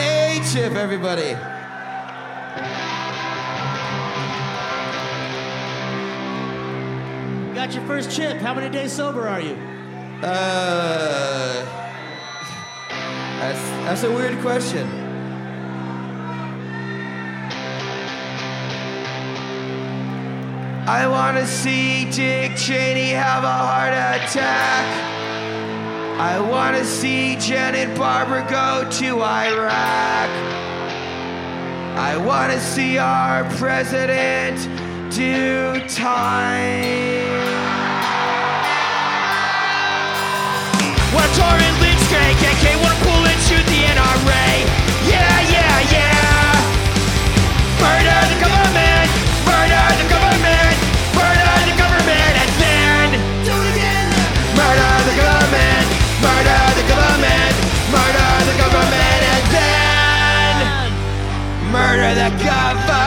A chip, everybody. Got your first chip. How many days sober are you? Uh, that's that's a weird question. I want to see Dick Cheney have a heart attack. I want to see Janet Barber go to Iraq. I want to see our president do time. What Torrin Lynch drank, AK wanna pull and shoot the NRA. Yeah, yeah, yeah. Murder murder the government.